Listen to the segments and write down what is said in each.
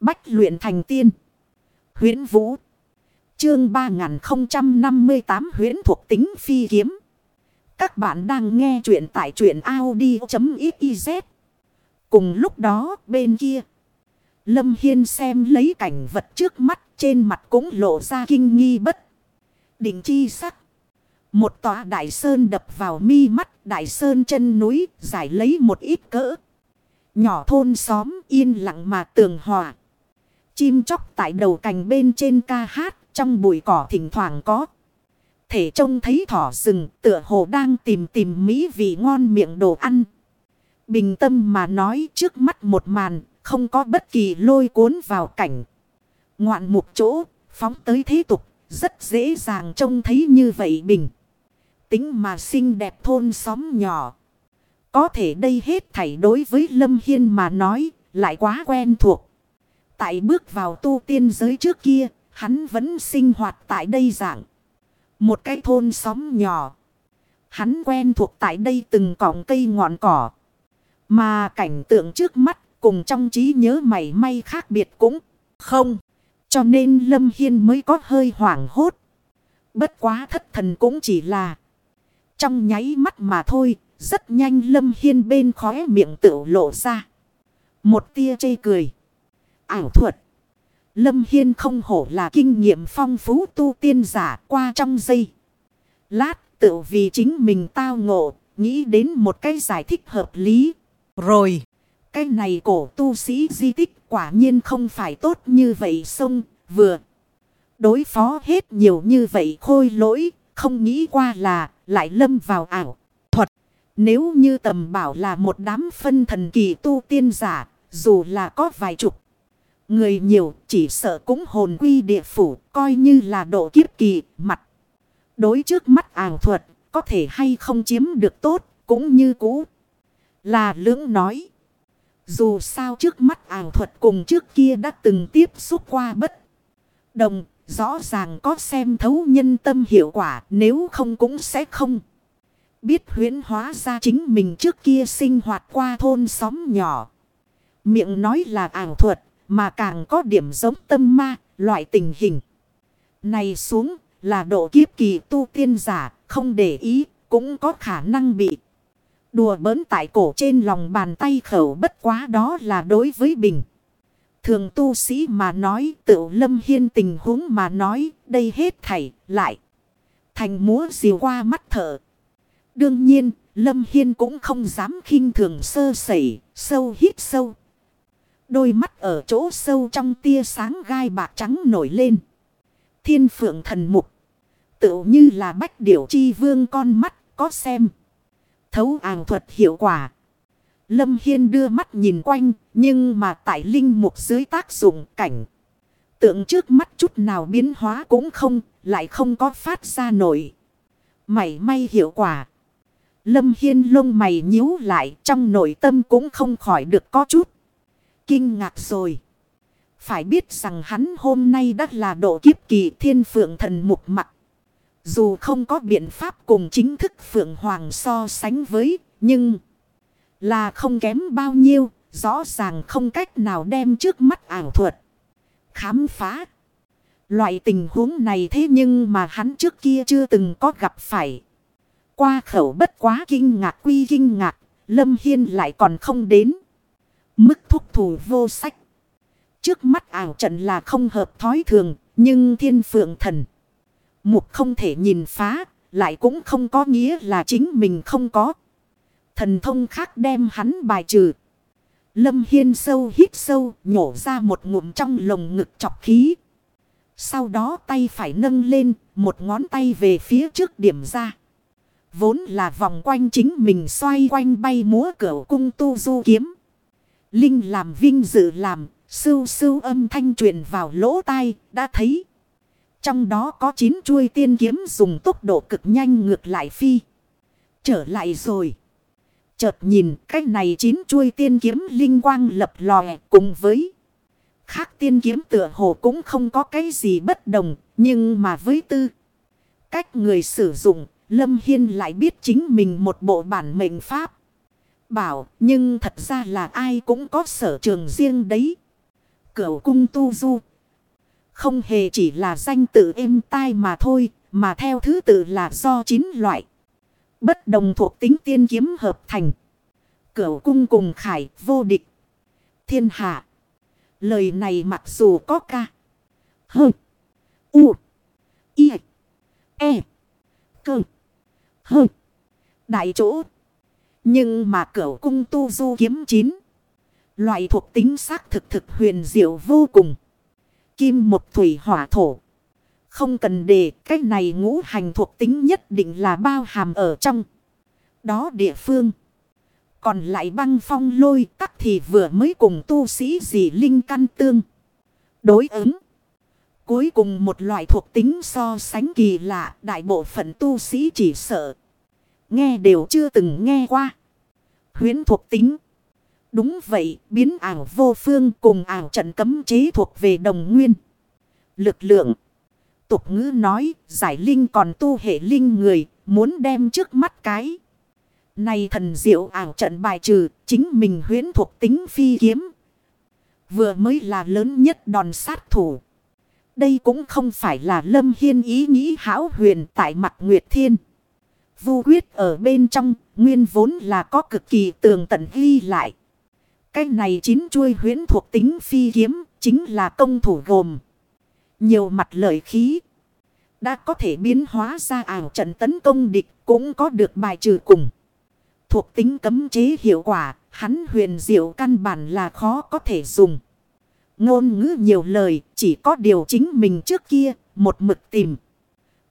Bách luyện thành tiên. huyễn Vũ. Chương 3058 huyễn thuộc tính phi kiếm. Các bạn đang nghe truyện tại truyện Audi.xyz. Cùng lúc đó, bên kia. Lâm Hiên xem lấy cảnh vật trước mắt, trên mặt cũng lộ ra kinh nghi bất. Định chi sắc. Một tòa đại sơn đập vào mi mắt, đại sơn chân núi, giải lấy một ít cỡ. Nhỏ thôn xóm yên lặng mà tường hòa. Chim chóc tại đầu cành bên trên ca hát, trong bụi cỏ thỉnh thoảng có. Thể trông thấy thỏ rừng, tựa hồ đang tìm tìm mỹ vị ngon miệng đồ ăn. Bình tâm mà nói trước mắt một màn, không có bất kỳ lôi cuốn vào cảnh. Ngoạn mục chỗ, phóng tới thế tục, rất dễ dàng trông thấy như vậy bình. Tính mà xinh đẹp thôn xóm nhỏ. Có thể đây hết thảy đối với Lâm Hiên mà nói, lại quá quen thuộc. Tại bước vào tu tiên giới trước kia, hắn vẫn sinh hoạt tại đây dạng. Một cái thôn xóm nhỏ. Hắn quen thuộc tại đây từng cọng cây ngọn cỏ. Mà cảnh tượng trước mắt cùng trong trí nhớ mày may khác biệt cũng không. Cho nên Lâm Hiên mới có hơi hoảng hốt. Bất quá thất thần cũng chỉ là trong nháy mắt mà thôi. Rất nhanh Lâm Hiên bên khóe miệng tự lộ ra. Một tia chây cười. Ảo thuật. Lâm Hiên không hổ là kinh nghiệm phong phú tu tiên giả qua trong giây. Lát tự vì chính mình tao ngộ, nghĩ đến một cái giải thích hợp lý. Rồi, cái này cổ tu sĩ di tích quả nhiên không phải tốt như vậy xong vừa. Đối phó hết nhiều như vậy khôi lỗi, không nghĩ qua là lại lâm vào ảo. Thuật, nếu như tầm bảo là một đám phân thần kỳ tu tiên giả, dù là có vài chục. Người nhiều chỉ sợ cũng hồn quy địa phủ, coi như là độ kiếp kỳ, mặt. Đối trước mắt ảo thuật, có thể hay không chiếm được tốt, cũng như cũ. Là lưỡng nói. Dù sao trước mắt ảo thuật cùng trước kia đã từng tiếp xúc qua bất. Đồng, rõ ràng có xem thấu nhân tâm hiệu quả, nếu không cũng sẽ không. Biết huyến hóa ra chính mình trước kia sinh hoạt qua thôn xóm nhỏ. Miệng nói là ảo thuật mà càng có điểm giống tâm ma, loại tình hình. Này xuống là độ kiếp kỳ tu tiên giả, không để ý, cũng có khả năng bị. Đùa bỡn tại cổ trên lòng bàn tay khẩu bất quá đó là đối với bình. Thường tu sĩ mà nói tự lâm hiên tình huống mà nói đây hết thảy lại. Thành múa diều qua mắt thở. Đương nhiên lâm hiên cũng không dám khinh thường sơ sẩy sâu hít sâu Đôi mắt ở chỗ sâu trong tia sáng gai bạc trắng nổi lên. Thiên phượng thần mục. Tự như là bách điểu chi vương con mắt, có xem. Thấu ảo thuật hiệu quả. Lâm Hiên đưa mắt nhìn quanh. Nhưng mà tại linh mục dưới tác dụng cảnh. Tượng trước mắt chút nào biến hóa cũng không. Lại không có phát ra nổi. Mảy may hiệu quả. Lâm Hiên lông mày nhíu lại, trong nội tâm cũng không khỏi được có chút kinh ngạc rồi. Phải biết rằng hắn hôm nay đã là độ kiếp kỳ thiên phượng thần mục mặt. Dù không có biện pháp cùng chính thức phượng hoàng so sánh với, nhưng là không kém bao nhiêu, rõ ràng không cách nào đem trước mắt ảo thuật. Khám phá. Loại tình huống này thế nhưng mà hắn trước kia chưa từng có gặp phải. Qua khẩu bất quá kinh ngạc quy kinh ngạc, Lâm Hiên lại còn không đến. Mức thúc thủ vô sách. Trước mắt ảo trận là không hợp thói thường. Nhưng thiên phượng thần. Mục không thể nhìn phá. Lại cũng không có nghĩa là chính mình không có. Thần thông khác đem hắn bài trừ. Lâm Hiên sâu hít sâu, nhổ ra một ngụm trong lồng ngực chọc khí. Sau đó tay phải nâng lên, một ngón tay về phía trước điểm ra. Vốn là vòng quanh chính mình xoay quanh bay múa cửa cung tu du kiếm. Linh làm vinh dự làm, sưu sưu âm thanh truyền vào lỗ tai, đã thấy. Trong đó có chín chuôi tiên kiếm dùng tốc độ cực nhanh ngược lại phi. Trở lại rồi. Chợt nhìn cách này chín chuôi tiên kiếm linh quang lập lòe cùng với. Khác tiên kiếm tựa hồ cũng không có cái gì bất đồng. Nhưng mà với tư. Cách người sử dụng. Lâm Hiên lại biết chính mình một bộ bản mệnh pháp bảo, nhưng thật ra là ai cũng có sở trường riêng đấy. Cửu cung tu du. Không hề chỉ là danh tự êm tai mà thôi. Mà theo thứ tự là do chín loại. Bất đồng thuộc tính tiên kiếm hợp thành. Cửu cung cùng khải vô địch. Thiên hạ. Lời này mặc dù có ca. Hơ. U. Y. E. Cơ. Hơ. Đại chỗ. Nhưng mà cửu cung tu du kiếm chín. Loại thuộc tính xác thực thực huyền diệu vô cùng. Kim một thủy hỏa thổ. Không cần đề cách này ngũ hành thuộc tính nhất định là bao hàm ở trong. Đó địa phương. Còn lại băng phong lôi tắc thì vừa mới cùng tu sĩ dị linh căn tương. Đối ứng. Cuối cùng một loại thuộc tính so sánh kỳ lạ, đại bộ phận tu sĩ chỉ sợ. Nghe đều chưa từng nghe qua. Huyến thuộc tính. Đúng vậy, biến ảo vô phương cùng ảo trận cấm chế thuộc về đồng nguyên. Lực lượng. Tục ngữ nói, giải linh còn tu hệ linh người, muốn đem trước mắt cái. Này thần diệu ảo trận bài trừ, chính mình huyến thuộc tính phi kiếm. Vừa mới là lớn nhất đòn sát thủ. Đây cũng không phải là lâm hiên ý nghĩ hão huyền tại mặt Nguyệt Thiên. Vu quyết ở bên trong, nguyên vốn là có cực kỳ tường tận ghi lại. Cái này chín chuôi huyến thuộc tính phi kiếm, chính là công thủ gồm. Nhiều mặt lợi khí. Đã có thể biến hóa ra ảo trận tấn công địch, cũng có được bài trừ cùng. Thuộc tính cấm chế hiệu quả, hắn huyền diệu căn bản là khó có thể dùng. Ngôn ngữ nhiều lời, chỉ có điều chính mình trước kia, một mực tìm.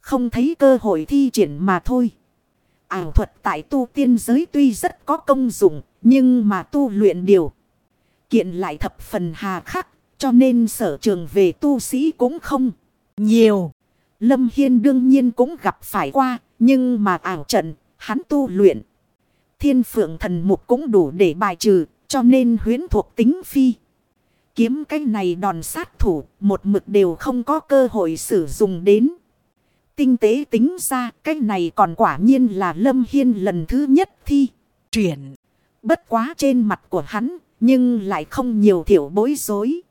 Không thấy cơ hội thi triển mà thôi. Ảo thuật tại tu tiên giới tuy rất có công dụng, nhưng mà tu luyện điều. Kiện lại thập phần hà khắc, cho nên sở trường về tu sĩ cũng không nhiều. Lâm Hiên đương nhiên cũng gặp phải qua, nhưng mà ảo trận, hắn tu luyện. Thiên phượng thần mục cũng đủ để bài trừ, cho nên huyến thuộc tính phi. Kiếm cái này đòn sát thủ, một mực đều không có cơ hội sử dụng đến. Tinh tế tính ra, cái này còn quả nhiên là Lâm Hiên lần thứ nhất thi. Chuyển. Bất quá trên mặt của hắn, nhưng lại không nhiều thiểu bối rối.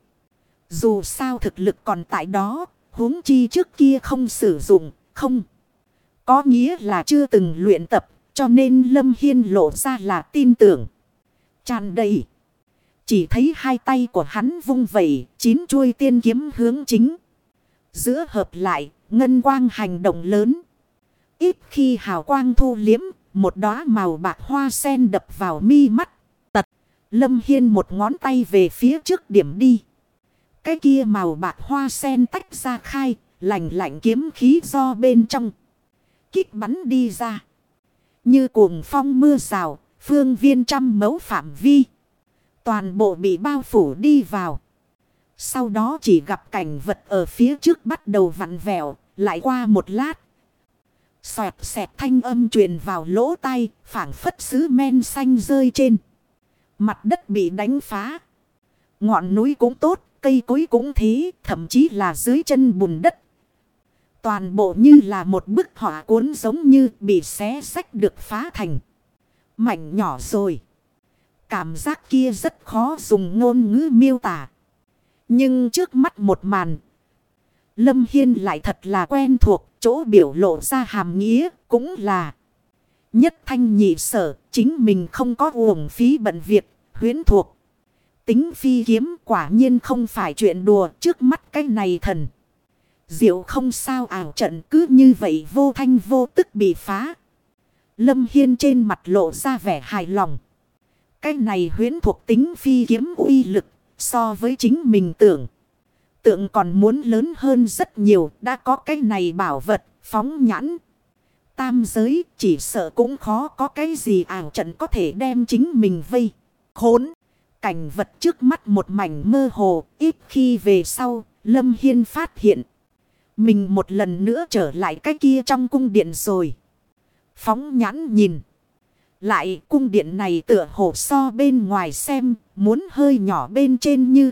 Dù sao thực lực còn tại đó, huống chi trước kia không sử dụng, không. Có nghĩa là chưa từng luyện tập, cho nên Lâm Hiên lộ ra là tin tưởng. Tràn đầy. Chỉ thấy hai tay của hắn vung vẩy, chín chuôi tiên kiếm hướng chính. Giữa hợp lại, ngân quang hành động lớn. Ít khi hào quang thu liếm, một đóa màu bạc hoa sen đập vào mi mắt. Tật, Lâm Hiên một ngón tay về phía trước điểm đi. Cái kia màu bạc hoa sen tách ra khai, lạnh lạnh kiếm khí do bên trong. Kích bắn đi ra. Như cuồng phong mưa rào, phương viên trăm mấu phạm vi. Toàn bộ bị bao phủ đi vào. Sau đó chỉ gặp cảnh vật ở phía trước bắt đầu vặn vẹo, lại qua một lát. Xoẹt xẹt thanh âm truyền vào lỗ tai, phảng phất sứ men xanh rơi trên. Mặt đất bị đánh phá. Ngọn núi cũng tốt, cây cối cũng thế, thậm chí là dưới chân bùn đất. Toàn bộ như là một bức họa cuốn giống như bị xé sách được phá thành. Mảnh nhỏ rồi. Cảm giác kia rất khó dùng ngôn ngữ miêu tả. Nhưng trước mắt một màn. Lâm Hiên lại thật là quen thuộc. Chỗ biểu lộ ra hàm nghĩa cũng là. Nhất thanh nhị sở. Chính mình không có uổng phí bận việc. Huyến thuộc. Tính phi kiếm quả nhiên không phải chuyện đùa, trước mắt cái này thần. Diệu không sao ảo trận cứ như vậy vô thanh vô tức bị phá. Lâm Hiên trên mặt lộ ra vẻ hài lòng. Cái này huyến thuộc tính phi kiếm uy lực so với chính mình tưởng. Tượng còn muốn lớn hơn rất nhiều, đã có cái này bảo vật, phóng nhãn. Tam giới, chỉ sợ cũng khó có cái gì ảo trận có thể đem chính mình vây. Khốn. Cảnh vật trước mắt một mảnh mơ hồ, ít khi về sau, Lâm Hiên phát hiện. Mình một lần nữa trở lại cái kia trong cung điện rồi. Phóng nhãn nhìn. Lại cung điện này tựa hồ so bên ngoài xem muốn hơi nhỏ bên trên như.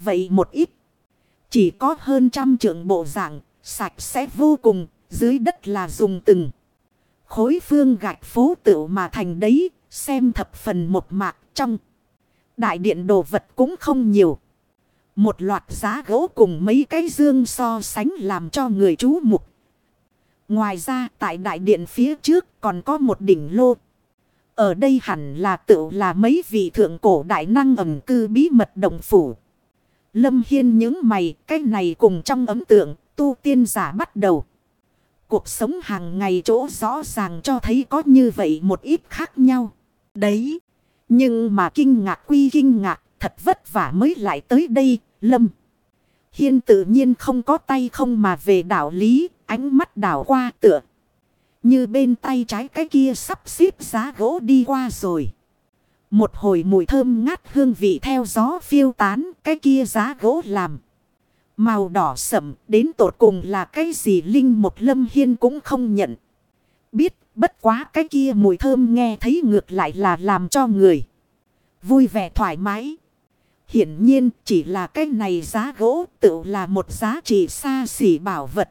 Vậy một ít. Chỉ có hơn trăm trượng bộ dạng, sạch sẽ vô cùng. Dưới đất là dùng từng. Khối phương gạch phố tựu mà thành đấy. Xem thập phần một mạc trong. Đại điện đồ vật cũng không nhiều. Một loạt giá gỗ cùng mấy cái dương so sánh làm cho người chú mục. Ngoài ra, tại đại điện phía trước còn có một đỉnh lô. Ở đây hẳn là tự là mấy vị thượng cổ đại năng ẩm cư bí mật đồng phủ. Lâm Hiên những mày, cái này cùng trong ấm tượng, tu tiên giả bắt đầu. Cuộc sống hàng ngày chỗ rõ ràng cho thấy có như vậy một ít khác nhau. Đấy. Nhưng mà kinh ngạc quy kinh ngạc, thật vất vả mới lại tới đây. Lâm. Hiên tự nhiên không có tay không mà về đạo lý. Ánh mắt đảo qua tựa. Như bên tay trái cái kia sắp xếp giá gỗ đi qua rồi. Một hồi mùi thơm ngát hương vị theo gió phiêu tán, cái kia giá gỗ làm. Màu đỏ sậm, đến tột cùng là cái gì Linh một lâm hiên cũng không nhận. Biết, bất quá cái kia mùi thơm nghe thấy ngược lại là làm cho người. Vui vẻ thoải mái. Hiển nhiên, chỉ là cái này giá gỗ tự là một giá trị xa xỉ bảo vật.